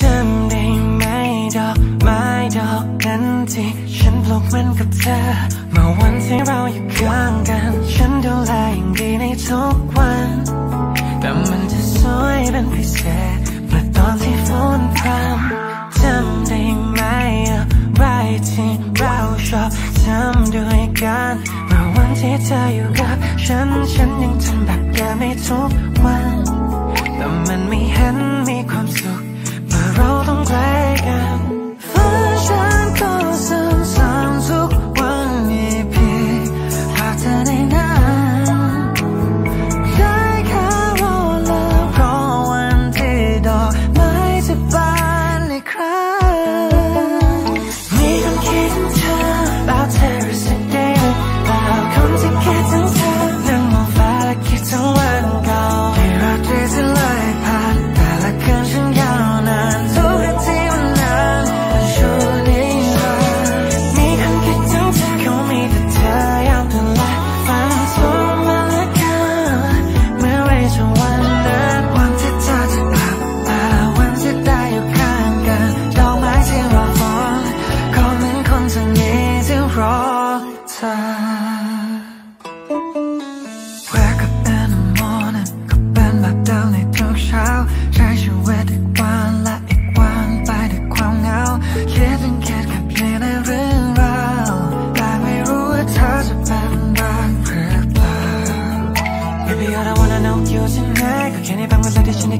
จำได้ไหมดอกไม้ดอกนั้นที่ฉันปลูกมันกับเธอ เมื่อวันที่เราอยู่ข้างกัน ฉันดูแลอย่างดีในทุกวัน แต่มันจะสวยเป็นพิเศษเมื่อตอนที่ฝนพรำจำได้ไหมอะไรที่เราชอบทำด้วยกันเมื่อวันที่เธออยู่กับฉัน ฉันยังทำแบบเดิมในทุกวัน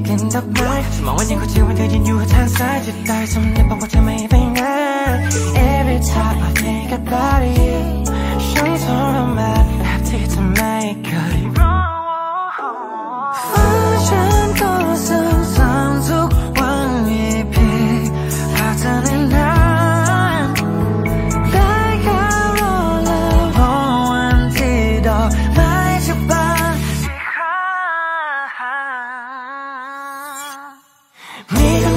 กลิ่นดอกไม้มองว่ายังเข้าใจว่าเธอยืนอยู่ทางซ้ายจิตใจทำไมบอกว่าเธอไม่ไปไหน Every time I think about you 내가